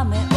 máme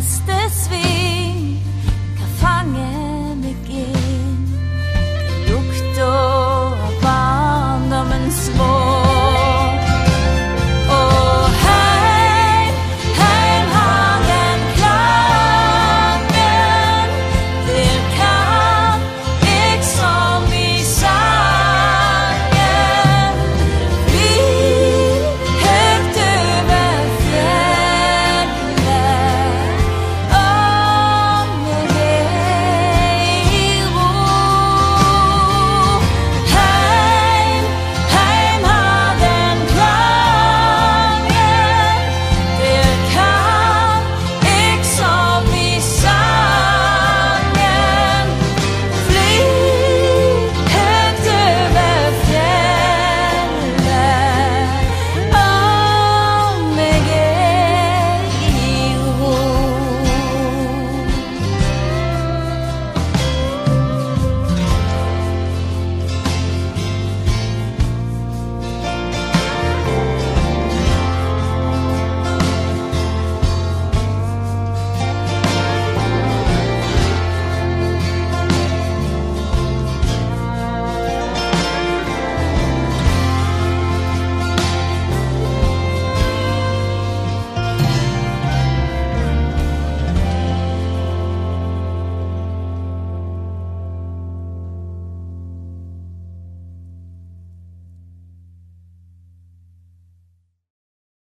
this field.